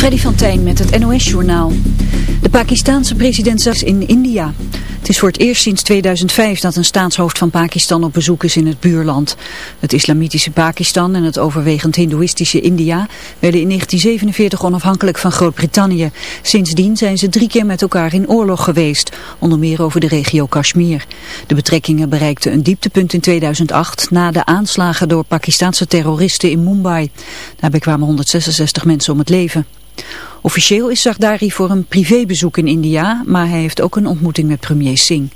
Freddy van Tijn met het NOS-journaal. De Pakistanse president is in India. Het is voor het eerst sinds 2005 dat een staatshoofd van Pakistan op bezoek is in het buurland. Het islamitische Pakistan en het overwegend hindoeïstische India werden in 1947 onafhankelijk van Groot-Brittannië. Sindsdien zijn ze drie keer met elkaar in oorlog geweest, onder meer over de regio Kashmir. De betrekkingen bereikten een dieptepunt in 2008 na de aanslagen door Pakistanse terroristen in Mumbai. Daarbij kwamen 166 mensen om het leven. Officieel is Zagdari voor een privébezoek in India, maar hij heeft ook een ontmoeting met premier Singh.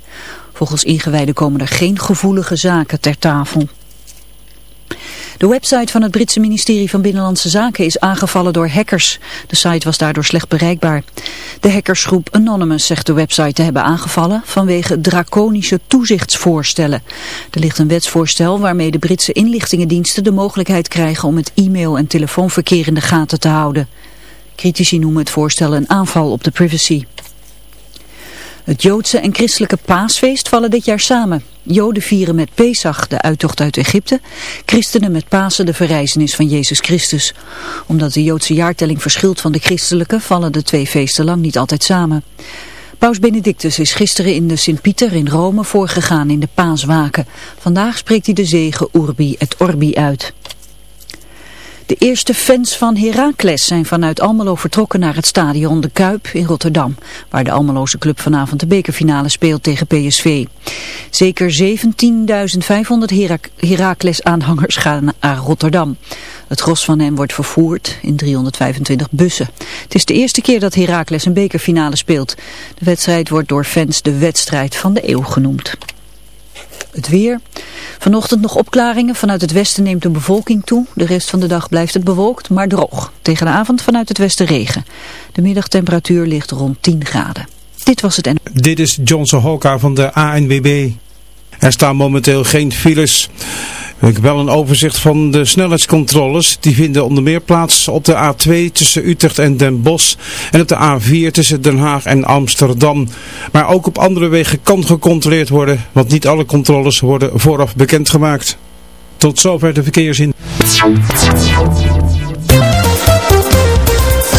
Volgens ingewijden komen er geen gevoelige zaken ter tafel. De website van het Britse ministerie van Binnenlandse Zaken is aangevallen door hackers. De site was daardoor slecht bereikbaar. De hackersgroep Anonymous zegt de website te hebben aangevallen vanwege draconische toezichtsvoorstellen. Er ligt een wetsvoorstel waarmee de Britse inlichtingendiensten de mogelijkheid krijgen om het e-mail- en telefoonverkeer in de gaten te houden. Critici noemen het voorstel een aanval op de privacy. Het Joodse en christelijke paasfeest vallen dit jaar samen. Joden vieren met Pesach de uittocht uit Egypte, christenen met Pasen de verrijzenis van Jezus Christus. Omdat de Joodse jaartelling verschilt van de christelijke vallen de twee feesten lang niet altijd samen. Paus Benedictus is gisteren in de Sint-Pieter in Rome voorgegaan in de paaswaken. Vandaag spreekt hij de zegen Urbi et Orbi uit. De eerste fans van Heracles zijn vanuit Almelo vertrokken naar het stadion De Kuip in Rotterdam, waar de Almeloze club vanavond de bekerfinale speelt tegen PSV. Zeker 17.500 Heracles-aanhangers gaan naar Rotterdam. Het gros van hen wordt vervoerd in 325 bussen. Het is de eerste keer dat Heracles een bekerfinale speelt. De wedstrijd wordt door fans de wedstrijd van de eeuw genoemd. Het weer. Vanochtend nog opklaringen. Vanuit het westen neemt de bevolking toe. De rest van de dag blijft het bewolkt, maar droog. Tegen de avond vanuit het westen regen. De middagtemperatuur ligt rond 10 graden. Dit was het en. Dit is Johnson Hoka van de ANWB. Er staan momenteel geen files. Ik heb wel een overzicht van de snelheidscontroles. Die vinden onder meer plaats op de A2 tussen Utrecht en Den Bosch. En op de A4 tussen Den Haag en Amsterdam. Maar ook op andere wegen kan gecontroleerd worden. Want niet alle controles worden vooraf bekendgemaakt. Tot zover de verkeersin.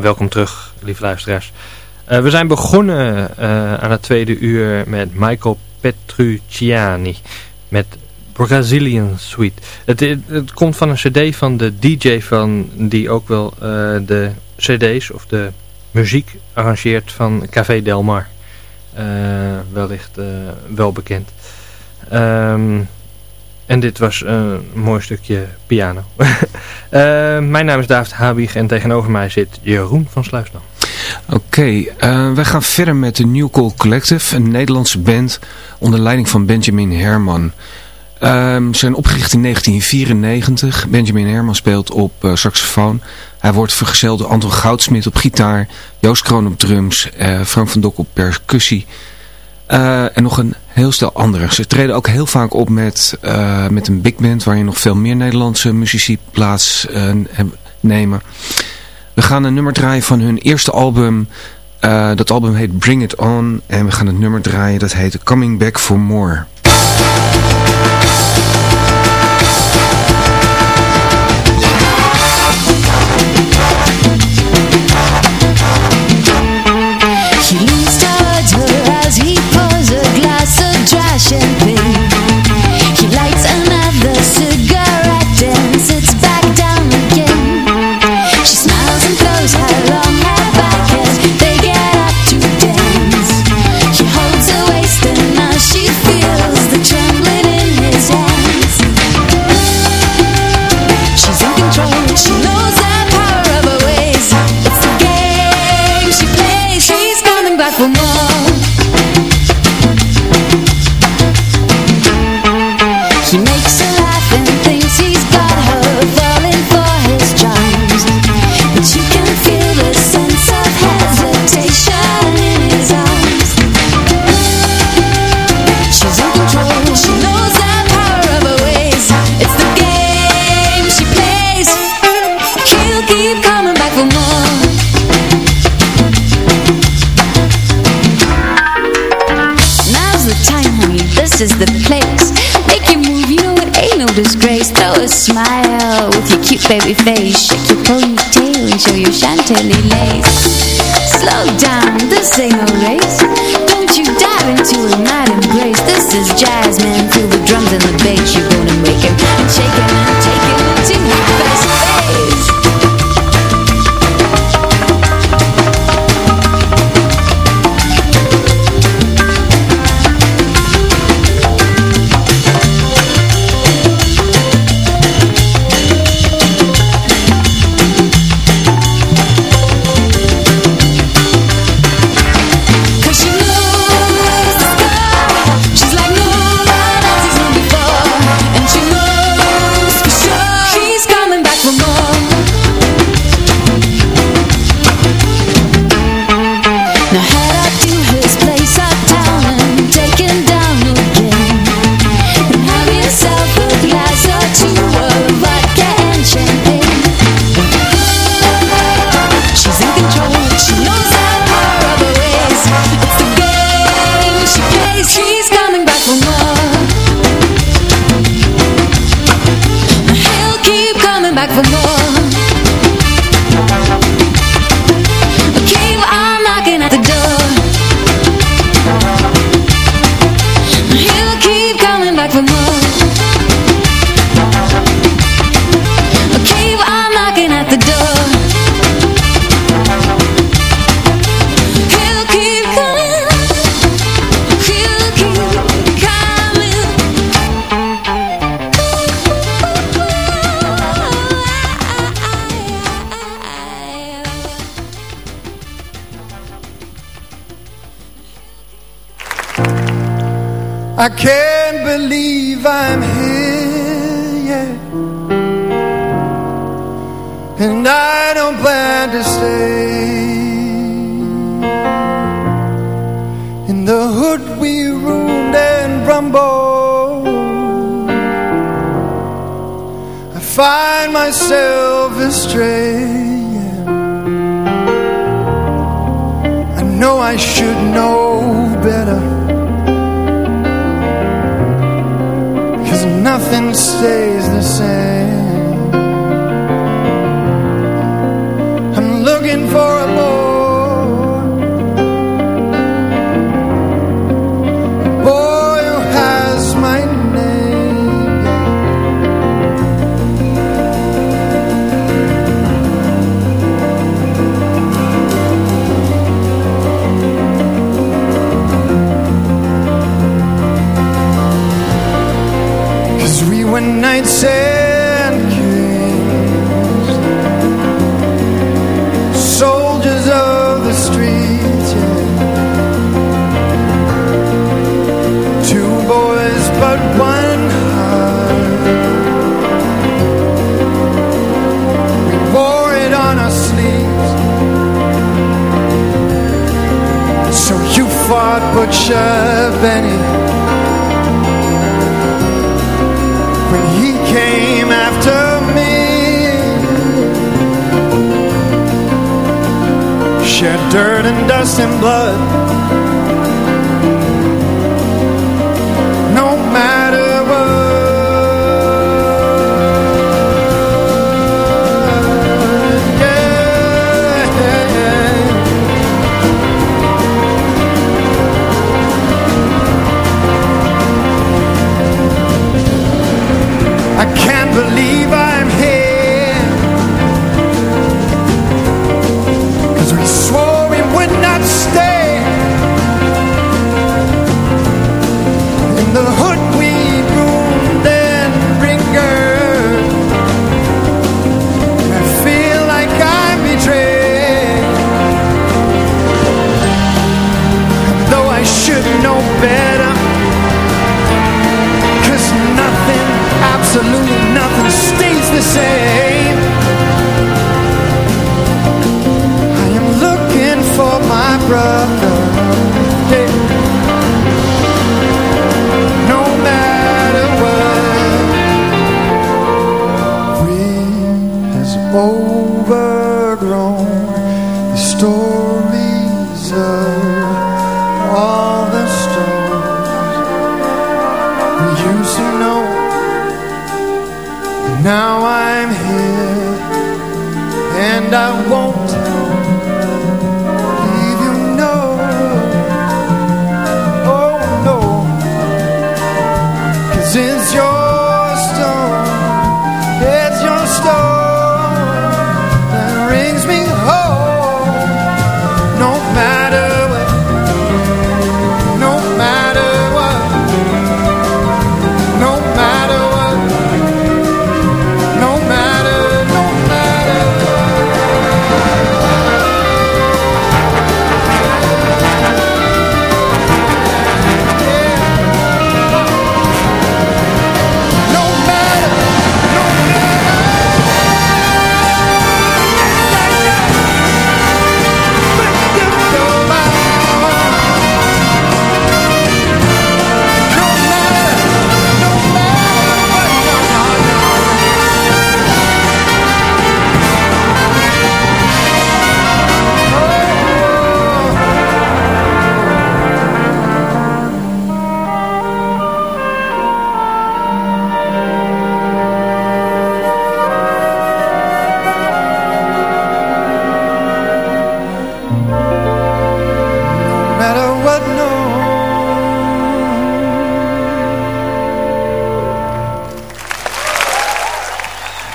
Welkom terug, lieve luisteraars. Uh, we zijn begonnen uh, aan het tweede uur met Michael Petrucciani met Brazilian Suite. Het, het, komt van een cd van de DJ van die ook wel uh, de cd's of de muziek arrangeert van Café Del Mar. wellicht wel bekend. Um, en dit was een mooi stukje piano. uh, mijn naam is David Habig en tegenover mij zit Jeroen van Sluisdam. Oké, okay, uh, wij gaan verder met de New Call Collective, een Nederlandse band onder leiding van Benjamin Herman. Um, ze zijn opgericht in 1994. Benjamin Herman speelt op saxofoon. Hij wordt vergezeld door Anton Goudsmit op gitaar, Joost Kroon op drums, Frank van Dok op percussie... Uh, en nog een heel stel andere. Ze treden ook heel vaak op met, uh, met een big band waarin nog veel meer Nederlandse muzici plaats uh, nemen. We gaan een nummer draaien van hun eerste album. dat album heet Bring It On. En we gaan het nummer draaien dat heet Coming Back For More. Baby.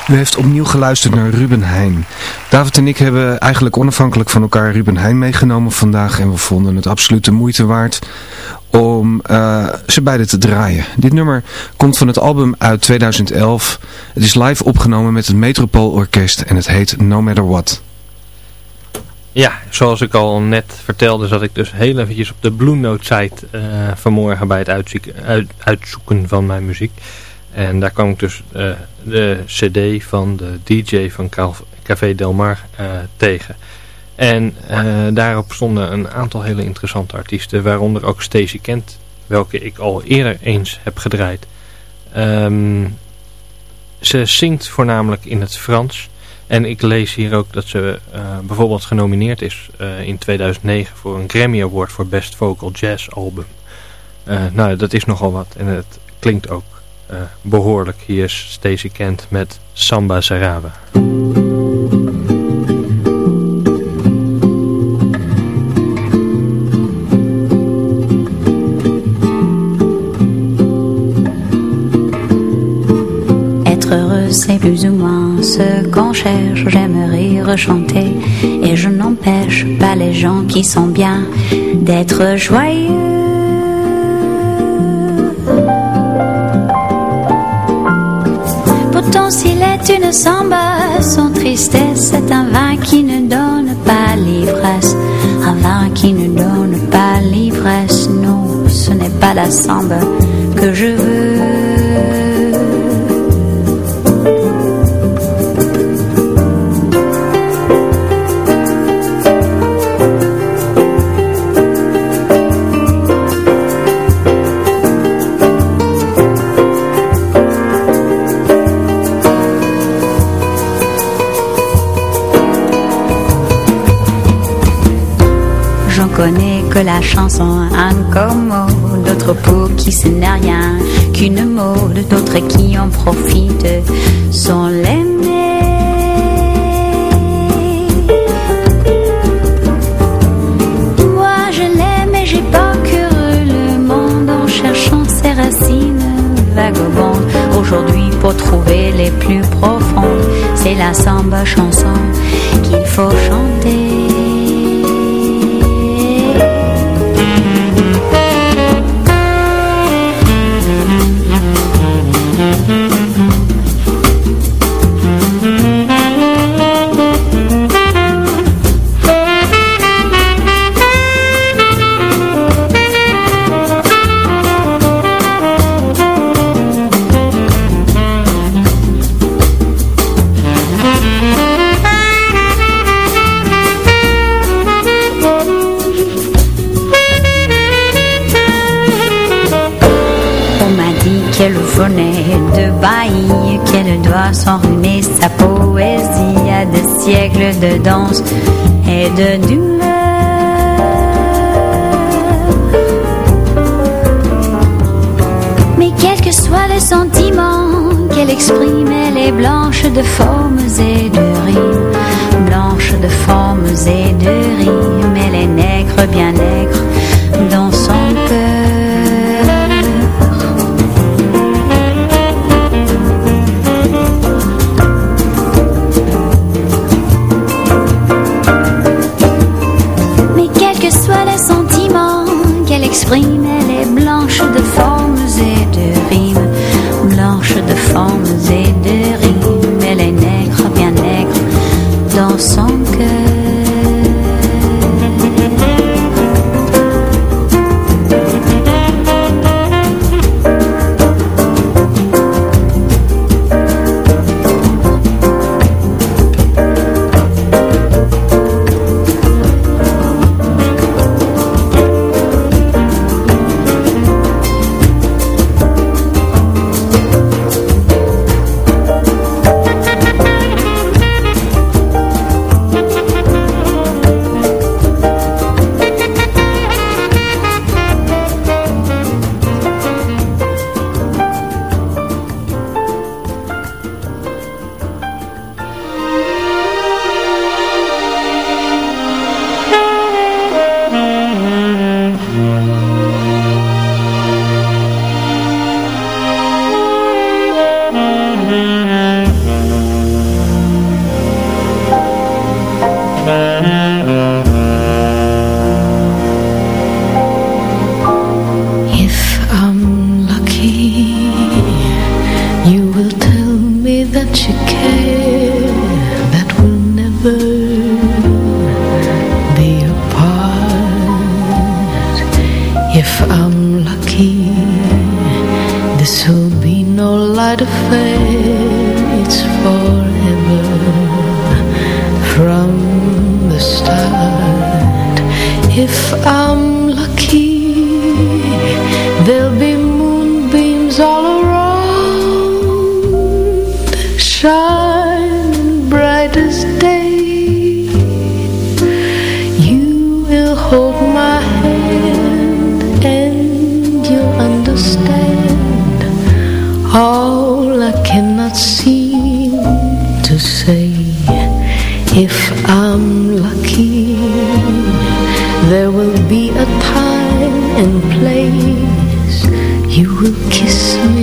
U heeft opnieuw geluisterd naar Ruben Heijn. David en ik hebben eigenlijk onafhankelijk van elkaar Ruben Heijn meegenomen vandaag. En we vonden het absoluut de moeite waard om eh, ze beide te draaien. Dit nummer komt van het album uit 2011. Het is live opgenomen met het Metropool Orkest en het heet No Matter What. Ja, zoals ik al net vertelde, zat ik dus heel eventjes op de Blue Note site eh, vanmorgen bij het uitzoeken, uit- uitzoeken van mijn muziek. En daar kwam ik dus eh, de cd van de DJ van Café Del Mar eh, tegen. En eh, daarop stonden een aantal hele interessante artiesten, waaronder ook Stacey Kent, welke ik al eerder eens heb gedraaid. Ehm, ze zingt voornamelijk in het Frans. En ik lees hier ook dat ze bijvoorbeeld genomineerd is in 2009 voor een Grammy Award voor Best Vocal Jazz Album. Nou, dat is nogal wat en het klinkt ook behoorlijk. Hier is Stacey Kent met Samba Saraba. C'est plus ou moins ce qu'on cherche. J'aimerais rechanter et je n'empêche pas les gens qui sont bien d'être joyeux. Tristesse est un vin qui ne donne pas l'ivresse. Un vin qui ne donne pas l'ivresse, non, ce n'est pas la samba que je veux. La chanson. Un como D'autres pour qui ce n'est rien qu'une mode D'autres qui en profitent. Sans l'aimer Moi je l'aime et j'ai parcouru le monde En cherchant ses racines. Vagabondes Aujourd'hui pour trouver les plus profondes C'est la samba chanson qu'il faut chanter doit s'enrhumer sa poésie à des siècles de danse et de douleur. Mais quel que soit le sentiment qu'elle exprime, elle est blanche de formes et de rimes, blanche de formes et de rimes, elle est There'll be no light of fates forever From the start. If I'm unlucky There will be a time and place You will kiss me.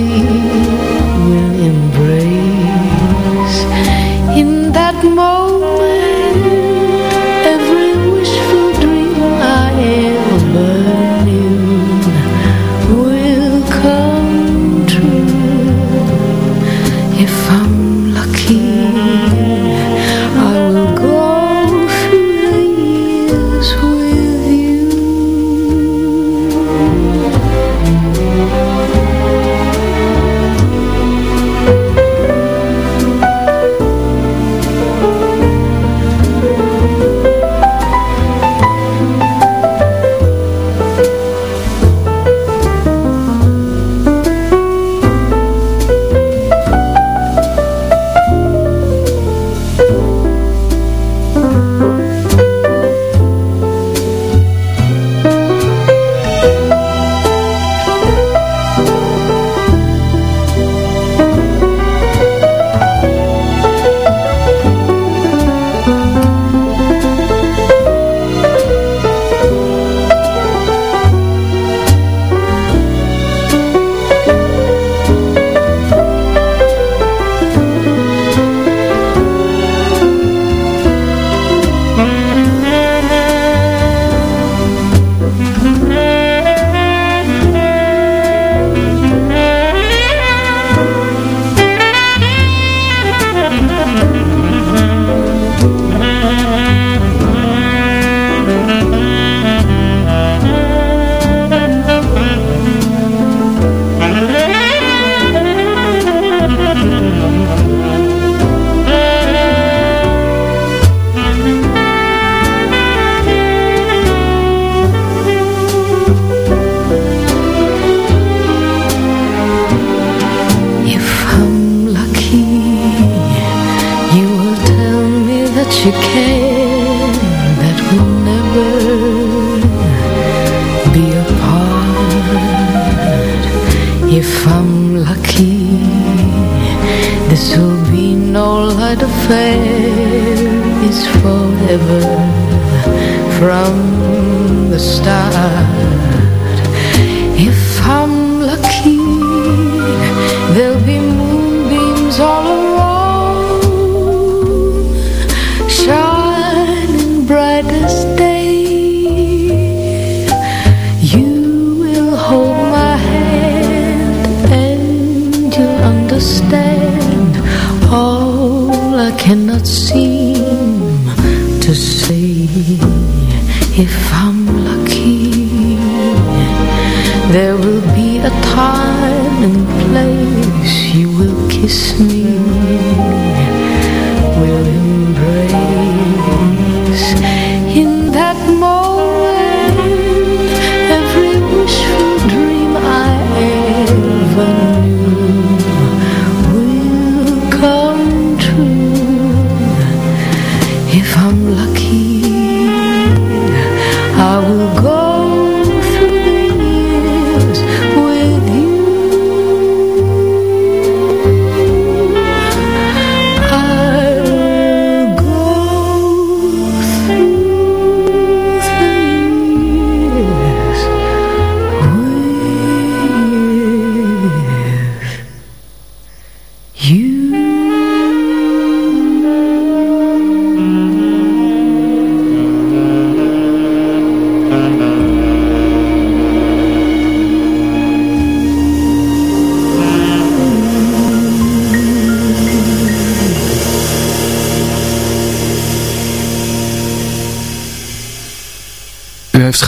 Place you will kiss me,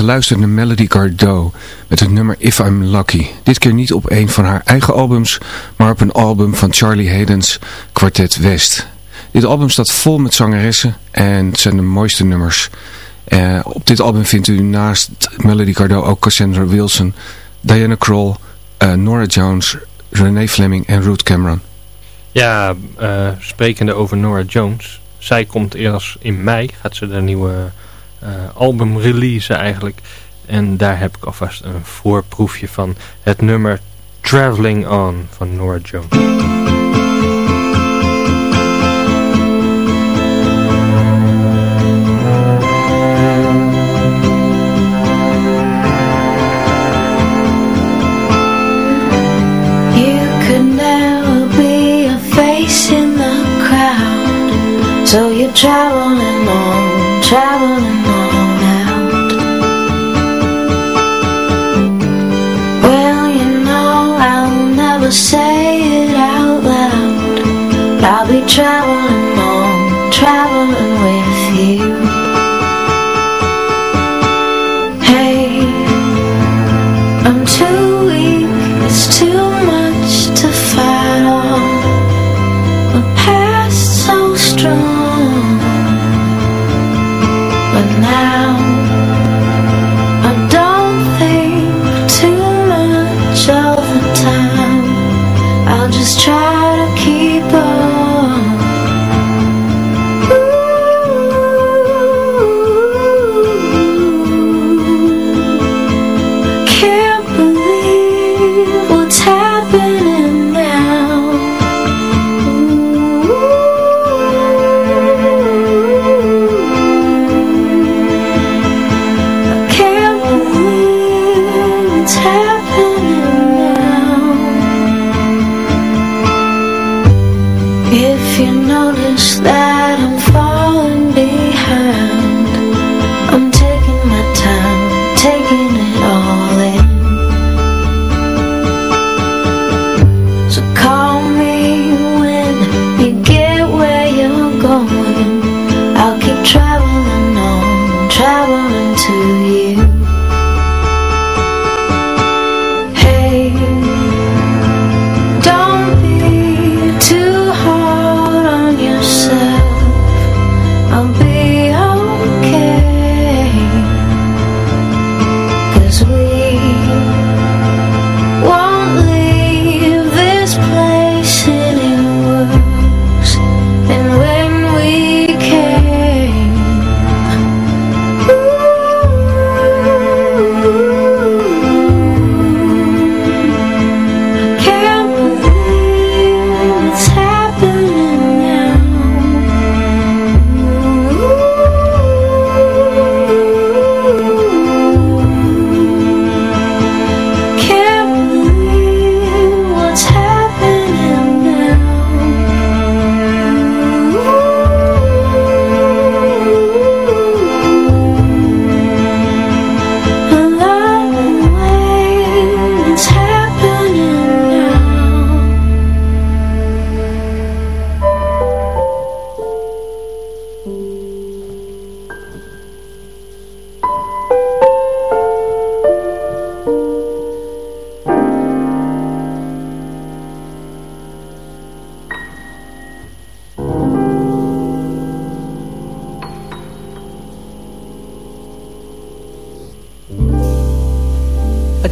geluisterd naar Melody Gardot met het nummer If I'm Lucky. Dit keer niet op een van haar eigen albums, maar op een album van Charlie Hayden's Quartet West. Dit album staat vol met zangeressen en het zijn de mooiste nummers. Eh, op dit album vindt u naast Melody Gardot ook Cassandra Wilson, Diana Kroll, eh, Nora Jones, Renee Fleming en Ruth Cameron. Ja, eh, sprekende over Nora Jones. Zij komt eerst in mei, gaat ze de nieuwe album releasen eigenlijk. En daar heb ik alvast een voorproefje van het nummer Traveling On van Nora Jones.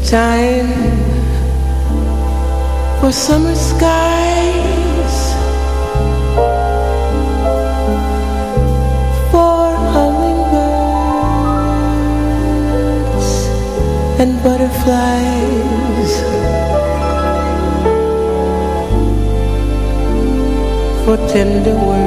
Time for summer skies. For hummingbirds and butterflies. For tender words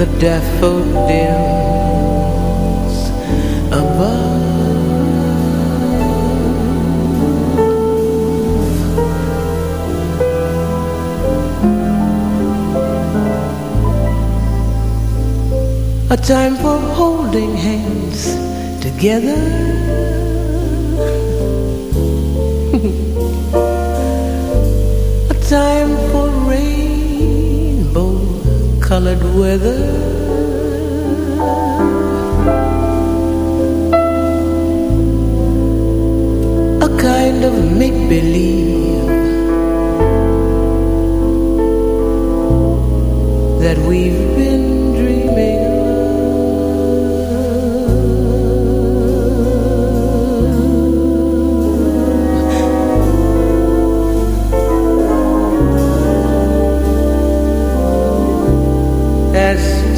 The daffodils above A time for holding hands together. Colored weather. A kind of make believe that we've been dreaming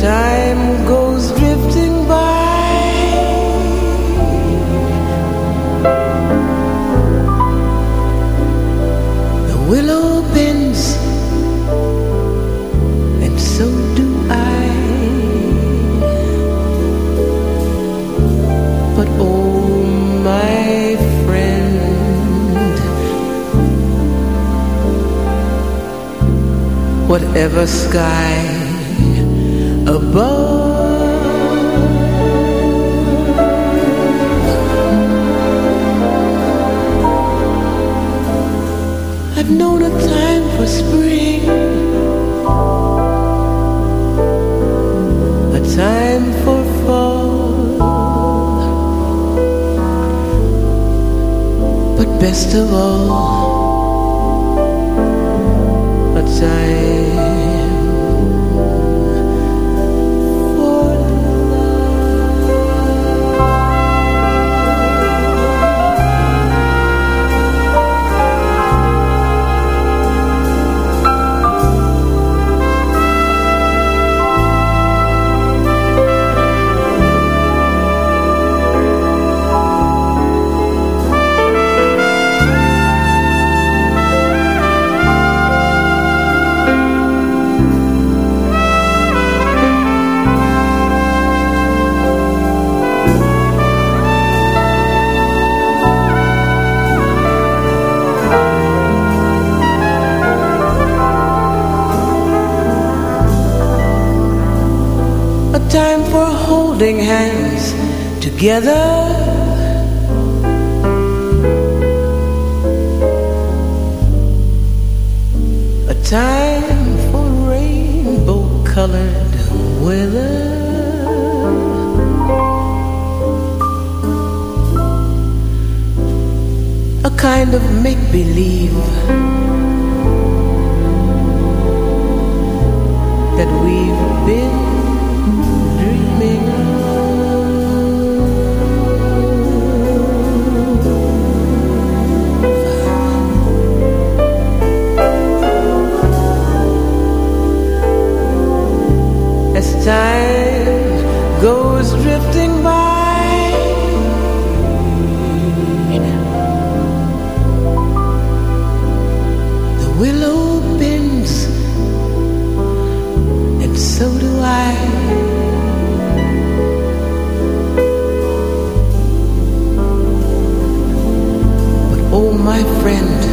time goes drifting by. The willow bends And so do I. But oh my friend Whatever sky above. I've known a time for spring, a time for fall, but best of all, a time together. A time for rainbow colored weather. A kind of make believe that we've been time goes drifting by. The willow bends And so do I. But oh my friend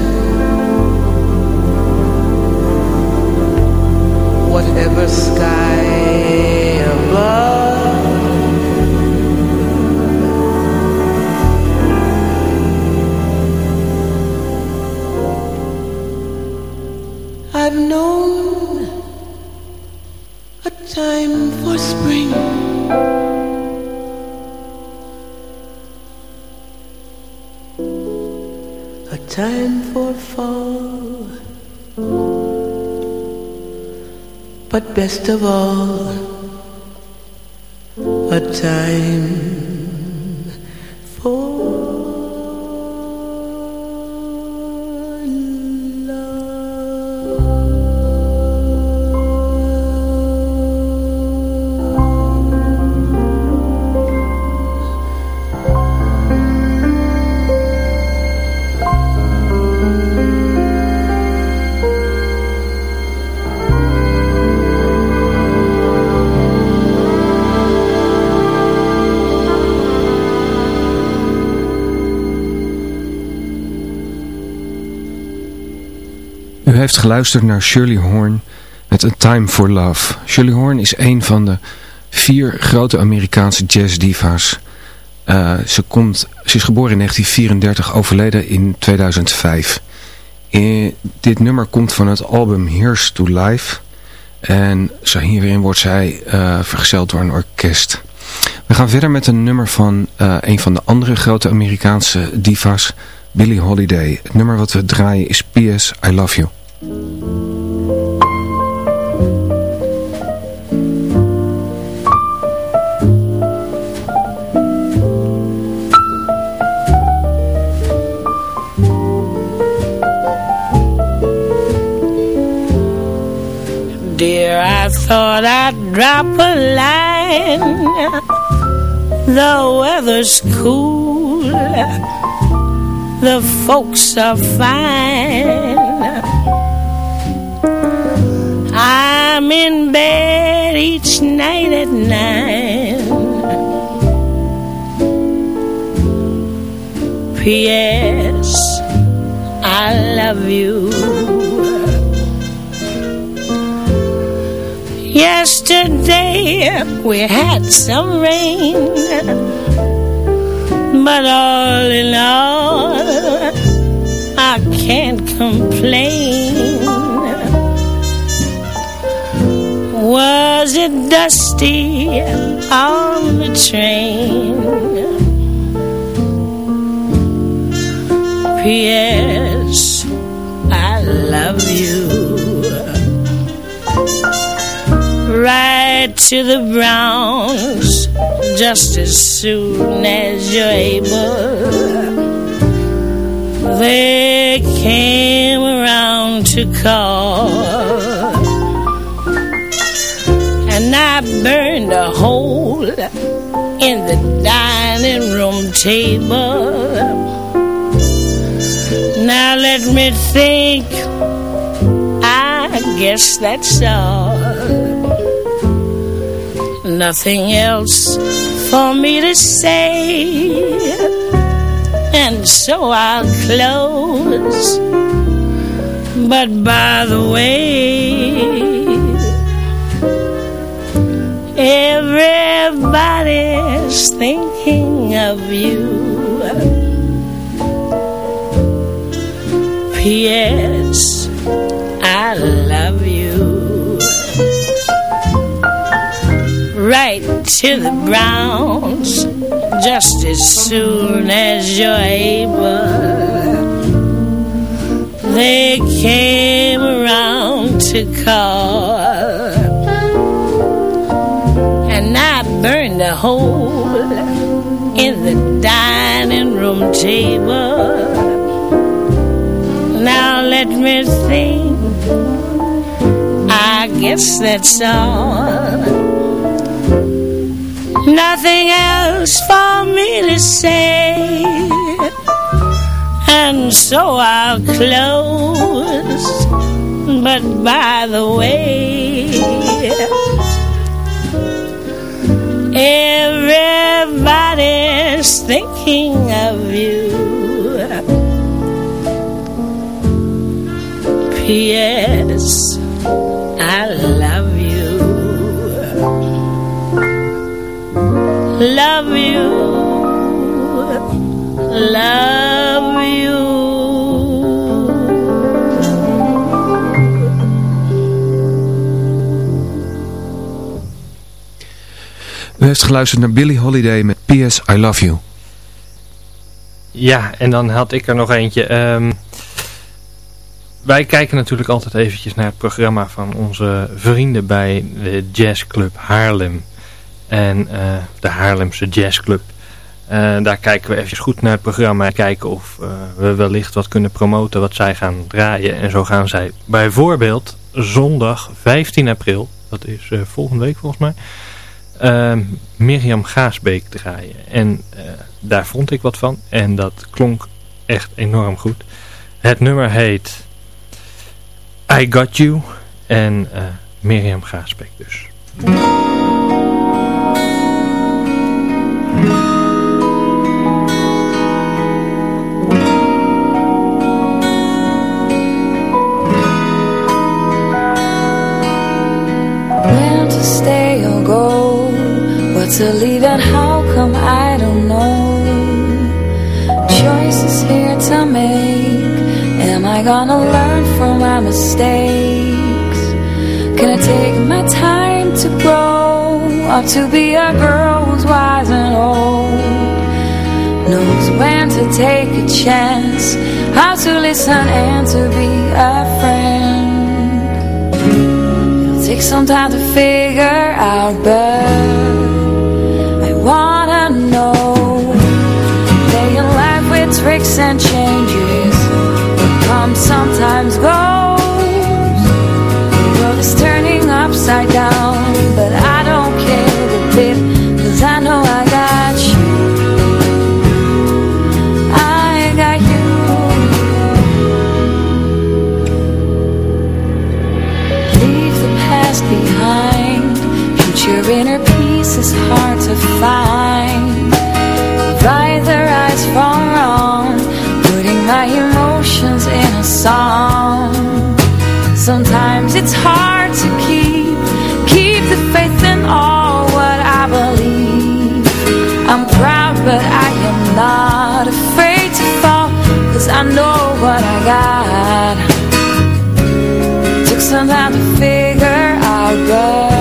Whatever sky above. I've known a time for spring. A time for fall. But best of all, a time heeft geluisterd naar Shirley Horn met A Time for Love. Shirley Horn is een van de vier grote Amerikaanse jazzdiva's. Uh, ze, komt, ze is geboren in 1934, overleden in 2005. In, dit nummer komt van het album Here's to Life. En hierin wordt zij uh, vergezeld door een orkest. We gaan verder met een nummer van een van de andere grote Amerikaanse diva's, Billie Holiday. Het nummer wat we draaien is P.S. I Love You. Dear, I thought I'd drop a line. The weather's cool. The folks are fine. I'm in bed each night at nine. P.S. I love you. Yesterday we had some rain, but all in all, I can't complain. Was it dusty on the train? P.S. I love you. Right to the Browns just as soon as you're able. They came around to call. I burned a hole in the dining room table. Now let me think. I guess that's all. Nothing else for me to say. And so I'll close. But by the way, everybody's thinking of you. P.S. I love you. Right to the Browns, just as soon as you're able. They came around to call, burned a hole in the dining room table. Now let me think. I guess that's all. Nothing else for me to say. And so I'll close. But by the way, Yes, I love you. Love you. Love you. U heeft geluisterd naar Billie Holiday met P.S. I Love You. Ja, en dan had ik er nog eentje. Ehm, wij kijken natuurlijk altijd eventjes naar het programma van onze vrienden bij de Jazzclub Haarlem. En eh, de Haarlemse Jazzclub. Uh, daar kijken we even goed naar het programma en kijken of uh, we wellicht wat kunnen promoten wat zij gaan draaien. En zo gaan zij bijvoorbeeld zondag 15 april, dat is volgende week volgens mij, Mirjam Gaasbeek draaien. En daar vond ik wat van en dat klonk echt enorm goed. Het nummer heet I Got You en uh, Mirjam Gaasbeek dus. To stay or go, what to leave and how come I don't know. Choices here to make. I gonna learn from my mistakes? Can I take my time to grow up to be a girl who's wise and old? Knows when to take a chance, how to listen and to be a friend. It'll take some time to figure out, but I wanna know. Playing life with tricks and changes comes sometimes goes. The world is turning upside down it's hard to keep Keep the faith in all what I believe. I'm proud but I am not afraid to fall Cause I know what I got. Took some time to figure out but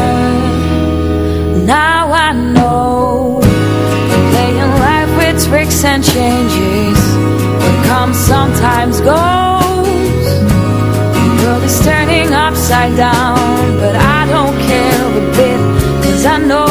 Now I know. Playing life with tricks and changes What comes sometimes goes upside down But I don't care a bit Cause I know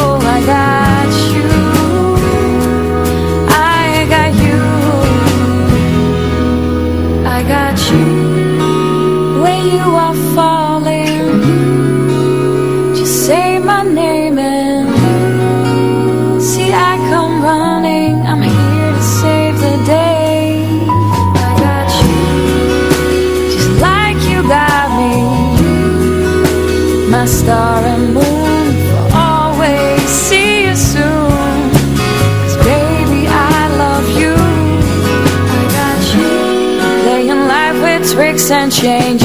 My star and moon For always see you soon. Cause baby I love you. I got you. Playing life with tricks and changes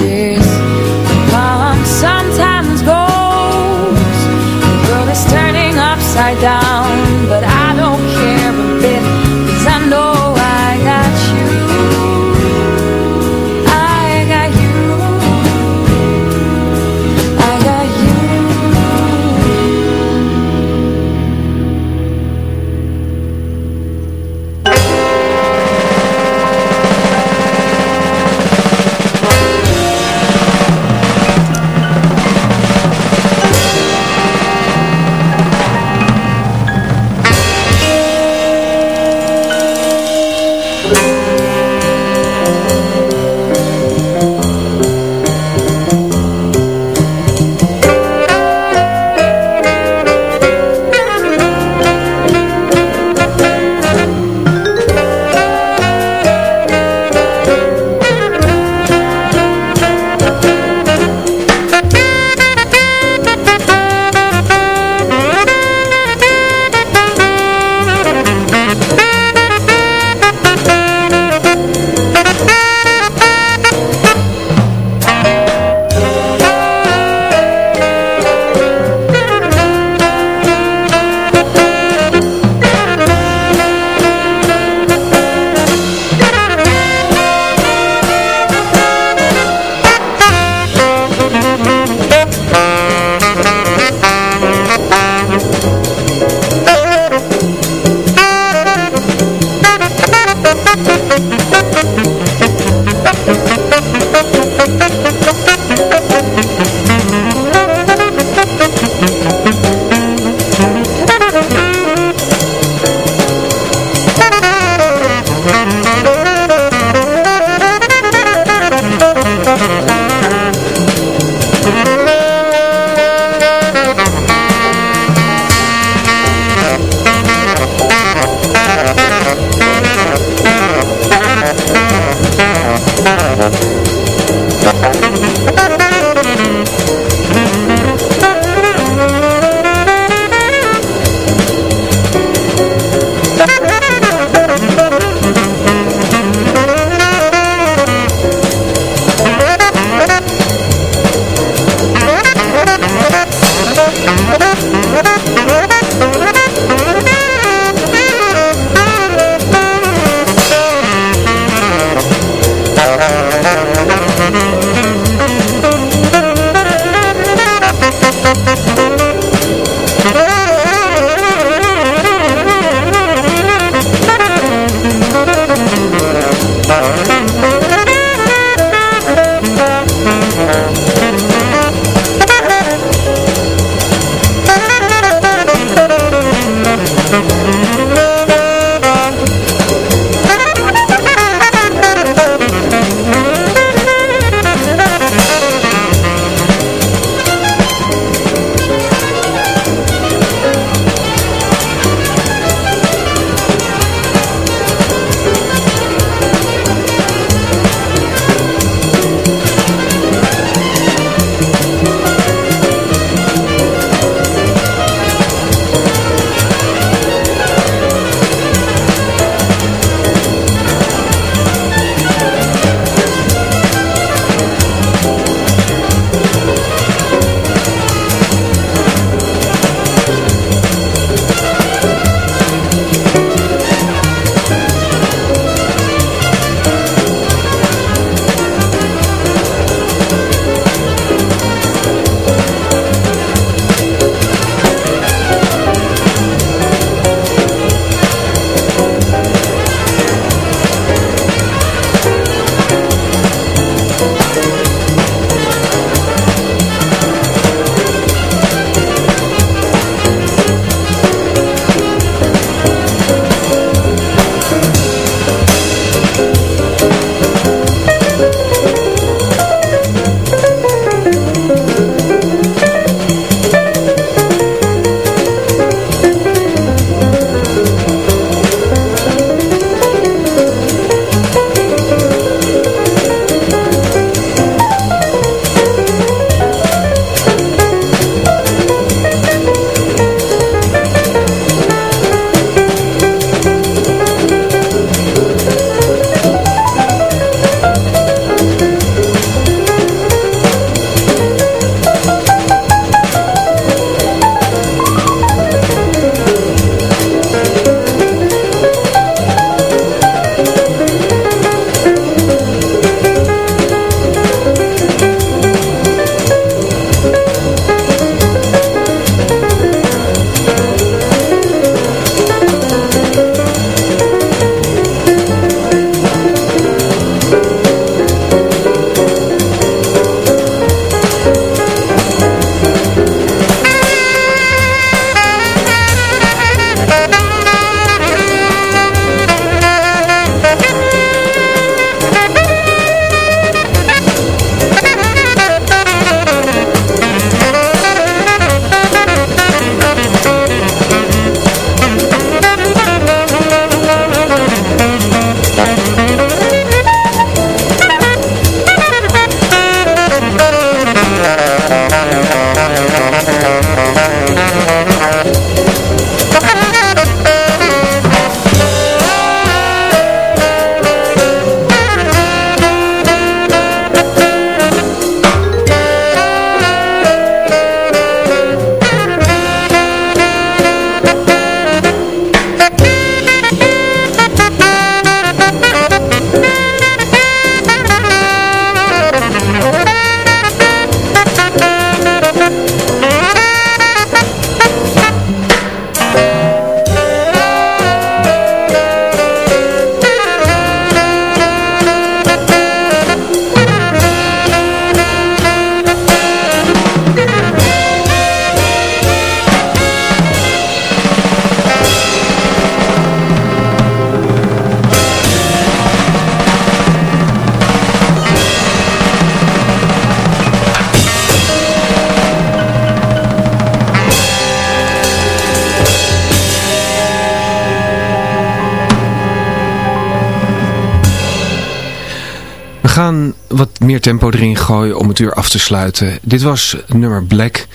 tempo erin gooien om het uur af te sluiten. Dit was nummer Black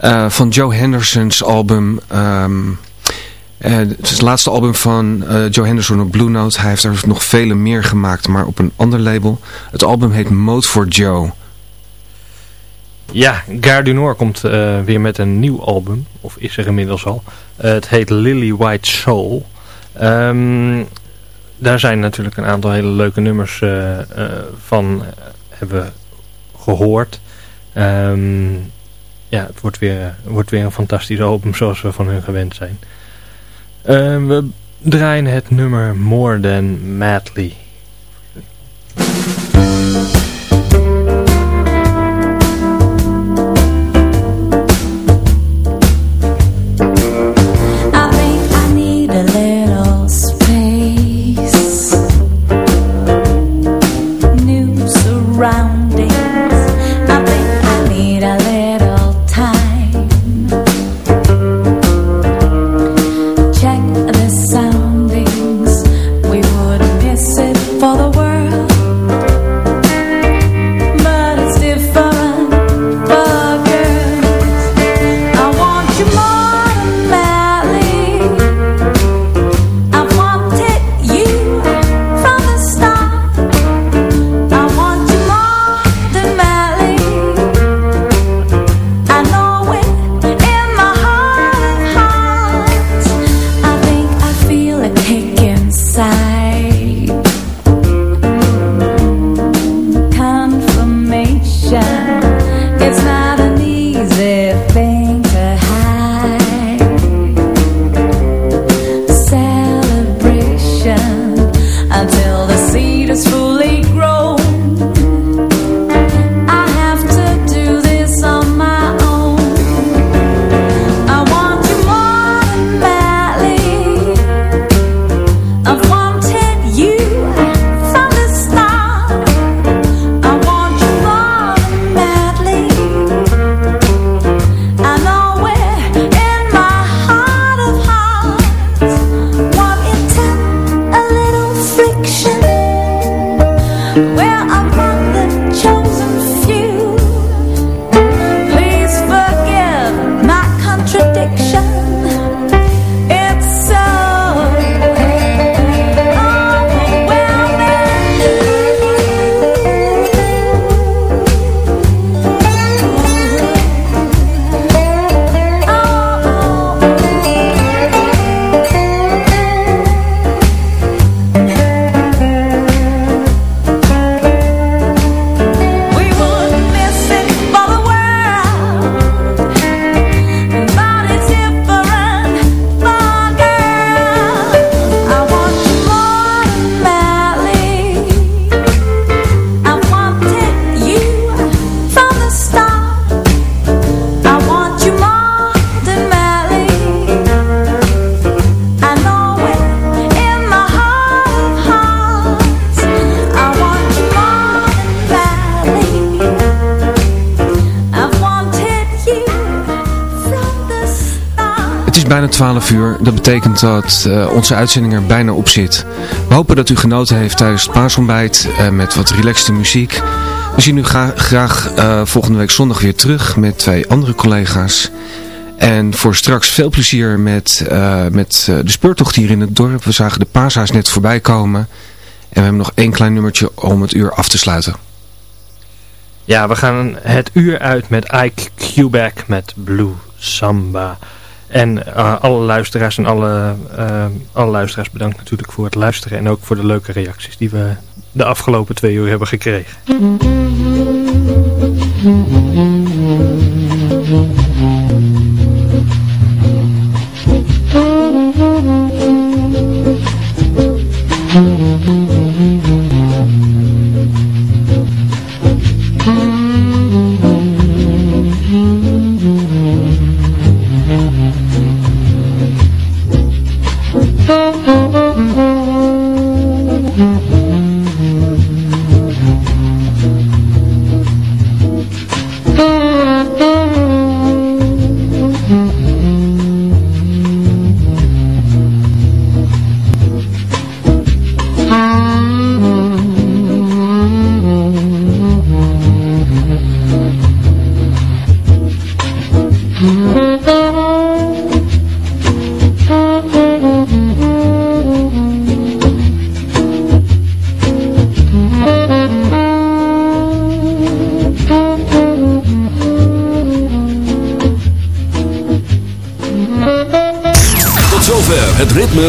uh, van Joe Henderson's album... Um, uh, het is het laatste album van uh, Joe Henderson op Blue Note. Hij heeft er nog vele meer gemaakt, maar op een ander label. Het album heet Mode for Joe. Ja, Gare du Nord komt weer met een nieuw album. Of is er inmiddels al. het heet Lily White Soul. Um, daar zijn natuurlijk een aantal hele leuke nummers van hebben gehoord. Um, ja, het wordt weer, wordt weer een fantastisch album zoals we van hun gewend zijn. Uh, we draaien het nummer More Than Madly. Betekent dat uh, onze uitzending er bijna op zit. We hopen dat u genoten heeft tijdens het paasontbijt uh, met wat relaxte muziek. We zien u gra graag uh, volgende week zondag weer terug met twee andere collega's. En voor straks veel plezier met, met de speurtocht hier in het dorp. We zagen de paashaas net voorbij komen. En we hebben nog één klein nummertje om het uur af te sluiten. Ja, we gaan het uur uit met Ike Quebec met Blue Samba. En eh, alle luisteraars en alle, uh, alle luisteraars bedankt natuurlijk voor het luisteren en ook voor de leuke reacties die we de afgelopen twee uur hebben gekregen. Mm-hmm.